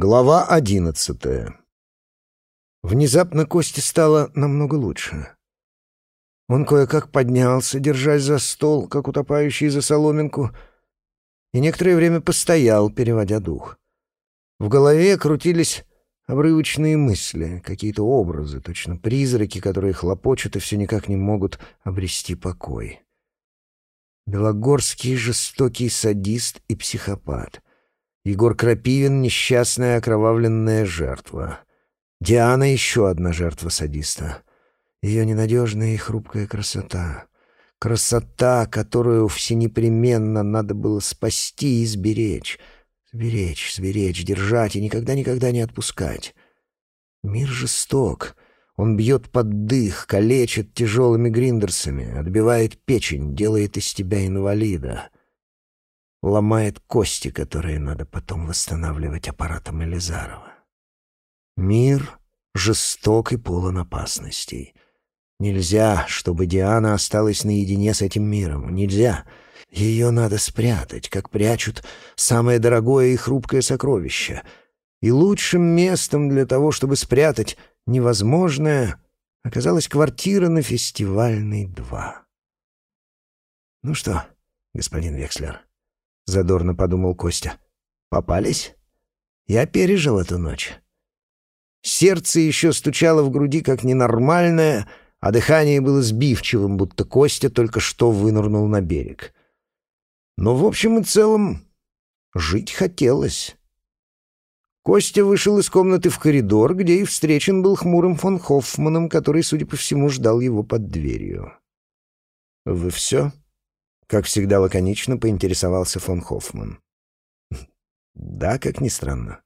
Глава одиннадцатая. Внезапно Косте стало намного лучше. Он кое-как поднялся, держась за стол, как утопающий за соломинку, и некоторое время постоял, переводя дух. В голове крутились обрывочные мысли, какие-то образы, точно призраки, которые хлопочут и все никак не могут обрести покой. Белогорский жестокий садист и психопат — Егор Крапивин — несчастная окровавленная жертва. Диана — еще одна жертва садиста. Ее ненадежная и хрупкая красота. Красота, которую всенепременно надо было спасти и сберечь. Сберечь, сберечь, держать и никогда-никогда не отпускать. Мир жесток. Он бьет под дых, калечит тяжелыми гриндерсами, отбивает печень, делает из тебя инвалида ломает кости, которые надо потом восстанавливать аппаратом Элизарова. Мир жесток и полон опасностей. Нельзя, чтобы Диана осталась наедине с этим миром. Нельзя. Ее надо спрятать, как прячут самое дорогое и хрупкое сокровище. И лучшим местом для того, чтобы спрятать невозможное, оказалась квартира на фестивальной 2. Ну что, господин Векслер, задорно подумал Костя. Попались? Я пережил эту ночь. Сердце еще стучало в груди как ненормальное, а дыхание было сбивчивым, будто Костя только что вынырнул на берег. Но в общем и целом жить хотелось. Костя вышел из комнаты в коридор, где и встречен был хмурым фон Хоффманом, который, судя по всему, ждал его под дверью. «Вы все?» Как всегда лаконично поинтересовался фон Хоффман. Да, как ни странно.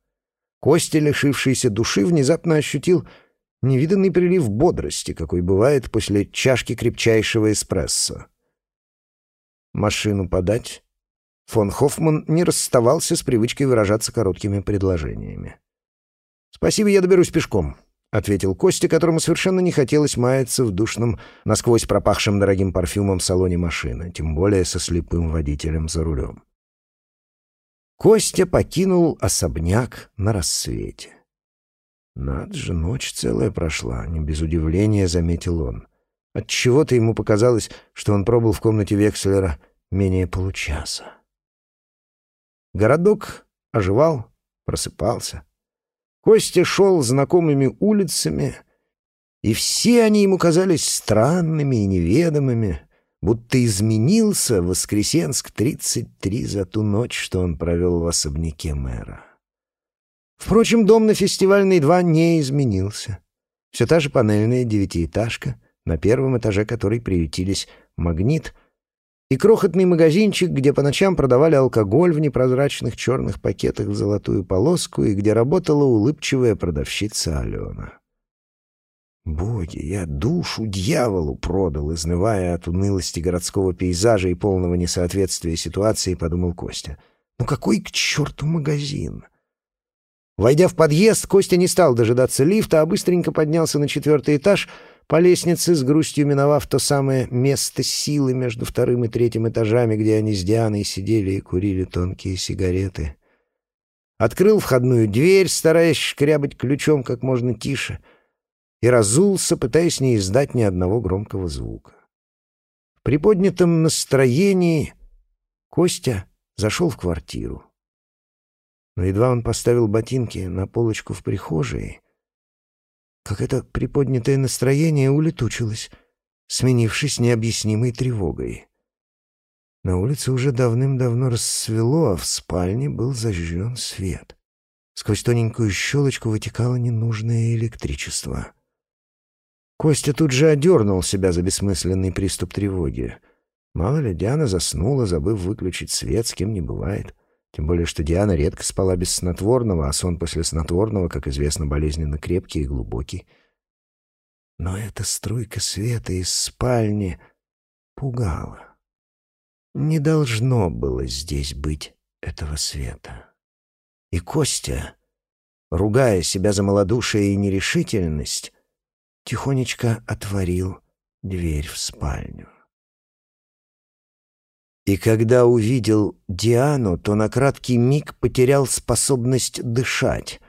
Костя, лишившийся души, внезапно ощутил невиданный прилив бодрости, какой бывает после чашки крепчайшего эспрессо. «Машину подать?» Фон Хоффман не расставался с привычкой выражаться короткими предложениями. «Спасибо, я доберусь пешком. — ответил Костя, которому совершенно не хотелось маяться в душном, насквозь пропахшем дорогим парфюмом салоне машины, тем более со слепым водителем за рулем. Костя покинул особняк на рассвете. Над же, ночь целая прошла, не без удивления заметил он. Отчего-то ему показалось, что он пробыл в комнате Векслера менее получаса. Городок оживал, просыпался — Костя шел знакомыми улицами, и все они ему казались странными и неведомыми, будто изменился Воскресенск-33 за ту ночь, что он провел в особняке мэра. Впрочем, дом на фестивальной 2 не изменился. Все та же панельная девятиэтажка, на первом этаже которой приютились «Магнит», и крохотный магазинчик, где по ночам продавали алкоголь в непрозрачных черных пакетах в золотую полоску и где работала улыбчивая продавщица Алена. «Боги, я душу дьяволу продал», изнывая от унылости городского пейзажа и полного несоответствия ситуации, подумал Костя. «Ну какой к черту магазин?» Войдя в подъезд, Костя не стал дожидаться лифта, а быстренько поднялся на четвертый этаж — по лестнице, с грустью миновав то самое место силы между вторым и третьим этажами, где они с Дианой сидели и курили тонкие сигареты. Открыл входную дверь, стараясь шкрябать ключом как можно тише, и разулся, пытаясь не издать ни одного громкого звука. В приподнятом настроении Костя зашел в квартиру. Но едва он поставил ботинки на полочку в прихожей, как это приподнятое настроение улетучилось, сменившись необъяснимой тревогой. На улице уже давным-давно рассвело, а в спальне был зажжен свет. Сквозь тоненькую щелочку вытекало ненужное электричество. Костя тут же одернул себя за бессмысленный приступ тревоги. Мало ли, Диана заснула, забыв выключить свет, с кем не бывает. Тем более, что Диана редко спала без снотворного, а сон после снотворного, как известно, болезненно крепкий и глубокий. Но эта струйка света из спальни пугала. Не должно было здесь быть этого света. И Костя, ругая себя за малодушие и нерешительность, тихонечко отворил дверь в спальню. И когда увидел Диану, то на краткий миг потерял способность дышать.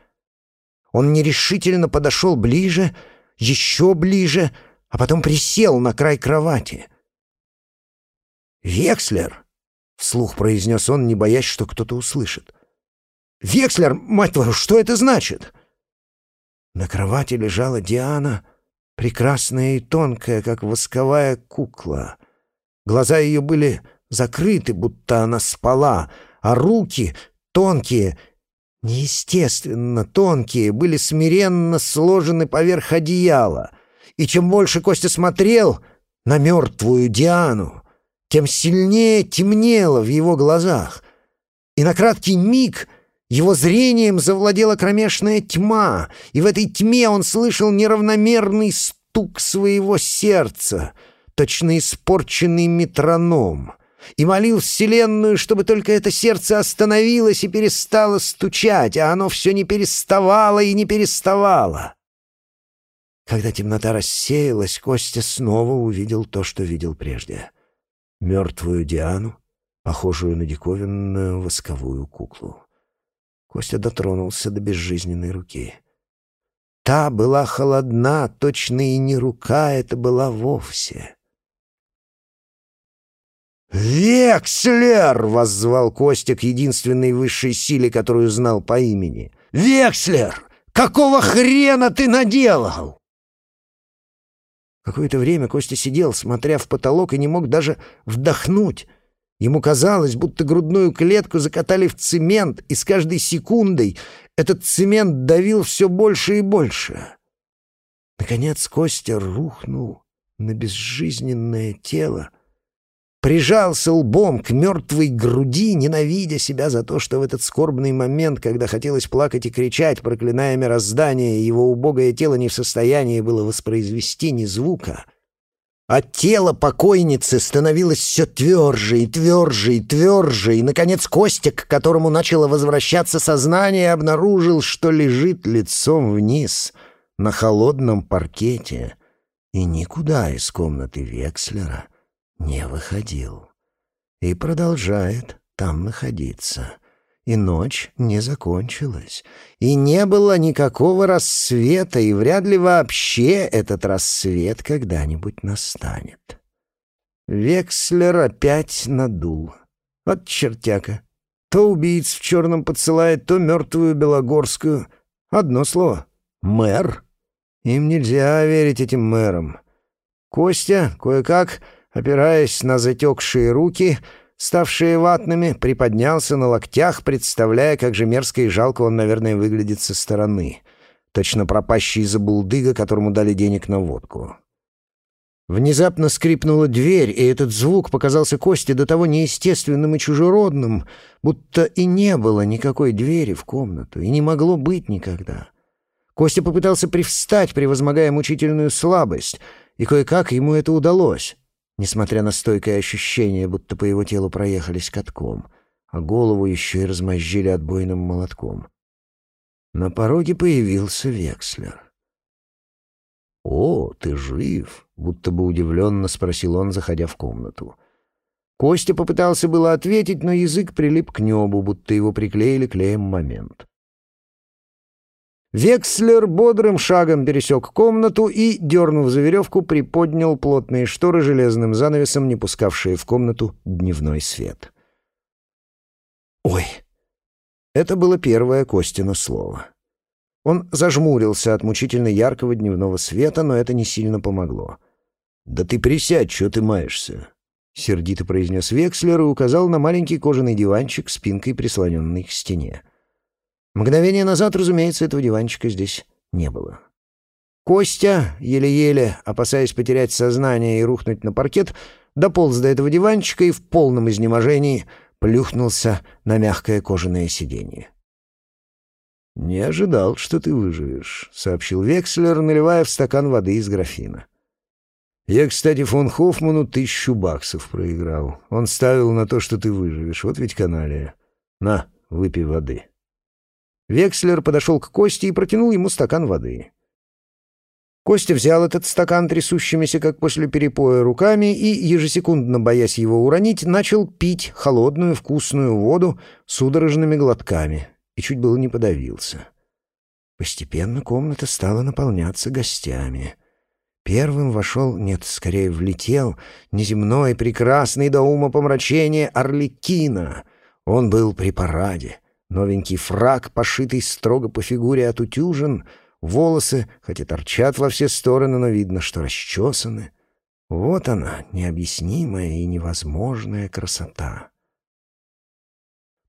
Он нерешительно подошел ближе, еще ближе, а потом присел на край кровати. «Векслер!» — вслух произнес он, не боясь, что кто-то услышит. «Векслер, мать твою, что это значит?» На кровати лежала Диана, прекрасная и тонкая, как восковая кукла. Глаза ее были закрыты, будто она спала, а руки, тонкие, неестественно тонкие, были смиренно сложены поверх одеяла. И чем больше Костя смотрел на мертвую Диану, тем сильнее темнело в его глазах. И на краткий миг его зрением завладела кромешная тьма, и в этой тьме он слышал неравномерный стук своего сердца, точно испорченный метроном, и молил Вселенную, чтобы только это сердце остановилось и перестало стучать, а оно все не переставало и не переставало. Когда темнота рассеялась, Костя снова увидел то, что видел прежде. Мертвую Диану, похожую на диковинную восковую куклу. Костя дотронулся до безжизненной руки. Та была холодна, точно и не рука это была вовсе. «Векслер!» — воззвал Костя к единственной высшей силе, которую знал по имени. «Векслер! Какого хрена ты наделал?» Какое-то время Костя сидел, смотря в потолок, и не мог даже вдохнуть — Ему казалось, будто грудную клетку закатали в цемент, и с каждой секундой этот цемент давил все больше и больше. Наконец Костя рухнул на безжизненное тело, прижался лбом к мертвой груди, ненавидя себя за то, что в этот скорбный момент, когда хотелось плакать и кричать, проклиная мироздание, его убогое тело не в состоянии было воспроизвести ни звука — а тело покойницы становилось все тверже и тверже и тверже, и, наконец, Костик, к которому начало возвращаться сознание, обнаружил, что лежит лицом вниз на холодном паркете и никуда из комнаты Векслера не выходил. И продолжает там находиться и ночь не закончилась, и не было никакого рассвета, и вряд ли вообще этот рассвет когда-нибудь настанет. Векслер опять надул. Вот чертяка. То убийц в черном подсылает, то мертвую Белогорскую. Одно слово — мэр. Им нельзя верить этим мэрам. Костя, кое-как, опираясь на затекшие руки, — ставшие ватными, приподнялся на локтях, представляя, как же мерзко и жалко он, наверное, выглядит со стороны. Точно пропащий забулдыга, которому дали денег на водку. Внезапно скрипнула дверь, и этот звук показался Косте до того неестественным и чужеродным, будто и не было никакой двери в комнату, и не могло быть никогда. Костя попытался привстать, превозмогая мучительную слабость, и кое-как ему это удалось несмотря на стойкое ощущение, будто по его телу проехались катком, а голову еще и размозжили отбойным молотком. На пороге появился Векслер. «О, ты жив!» — будто бы удивленно спросил он, заходя в комнату. Костя попытался было ответить, но язык прилип к небу, будто его приклеили клеем момент. Векслер бодрым шагом пересек комнату и, дернув за веревку, приподнял плотные шторы железным занавесом, не пускавшие в комнату дневной свет. «Ой!» Это было первое Костино слово. Он зажмурился от мучительно яркого дневного света, но это не сильно помогло. «Да ты присядь, что ты маешься?» — сердито произнес Векслер и указал на маленький кожаный диванчик, спинкой прислоненный к стене. Мгновение назад, разумеется, этого диванчика здесь не было. Костя, еле-еле, опасаясь потерять сознание и рухнуть на паркет, дополз до этого диванчика и в полном изнеможении плюхнулся на мягкое кожаное сиденье. «Не ожидал, что ты выживешь», — сообщил Векслер, наливая в стакан воды из графина. «Я, кстати, фон Хоффману тысячу баксов проиграл. Он ставил на то, что ты выживешь. Вот ведь каналия. На, выпей воды». Векслер подошел к Косте и протянул ему стакан воды. Костя взял этот стакан трясущимися, как после перепоя, руками и, ежесекундно боясь его уронить, начал пить холодную вкусную воду судорожными глотками и чуть было не подавился. Постепенно комната стала наполняться гостями. Первым вошел, нет, скорее влетел, неземной, прекрасный до ума помрачения Орликина. Он был при параде. Новенький фраг, пошитый строго по фигуре отутюжен — Волосы, хотя торчат во все стороны, но видно, что расчесаны. Вот она, необъяснимая и невозможная красота.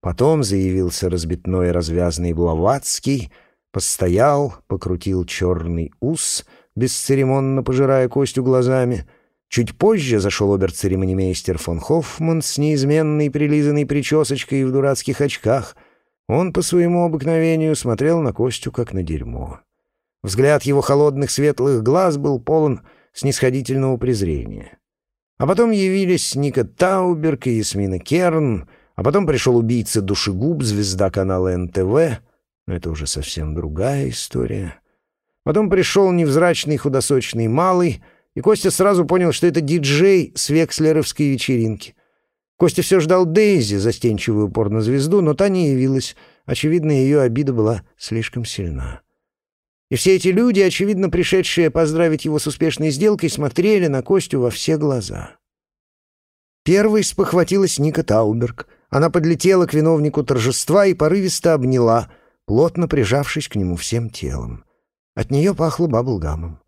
Потом заявился разбитной развязный Блаватский, постоял, покрутил черный ус, бесцеремонно пожирая Костю глазами. Чуть позже зашел обер-церемонимейстер фон Хоффман с неизменной прилизанной причесочкой и в дурацких очках. Он по своему обыкновению смотрел на Костю, как на дерьмо. Взгляд его холодных светлых глаз был полон снисходительного презрения. А потом явились Ника Тауберг и Ясмина Керн, а потом пришел убийца душегуб, звезда канала НТВ, но это уже совсем другая история. Потом пришел невзрачный худосочный малый, и Костя сразу понял, что это диджей с векслеровской вечеринки. Костя все ждал Дейзи, застенчивую порнозвезду, но та не явилась. Очевидно, ее обида была слишком сильна. И все эти люди, очевидно пришедшие поздравить его с успешной сделкой, смотрели на Костю во все глаза. Первой спохватилась Ника Тауберг. Она подлетела к виновнику торжества и порывисто обняла, плотно прижавшись к нему всем телом. От нее пахло баблгамом.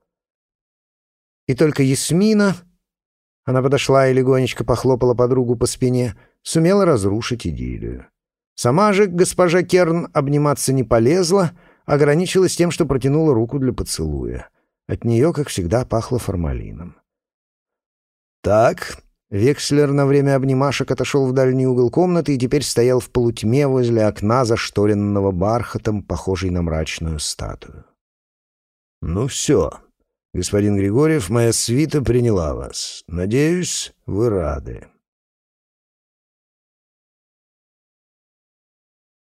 И только Ясмина, она подошла и легонечко похлопала подругу по спине, сумела разрушить идиллию. Сама же госпожа Керн обниматься не полезла — ограничилась тем, что протянула руку для поцелуя. От нее, как всегда, пахло формалином. «Так», Векслер на время обнимашек отошел в дальний угол комнаты и теперь стоял в полутьме возле окна, зашторенного бархатом, похожей на мрачную статую. «Ну все, господин Григорьев, моя свита приняла вас. Надеюсь, вы рады».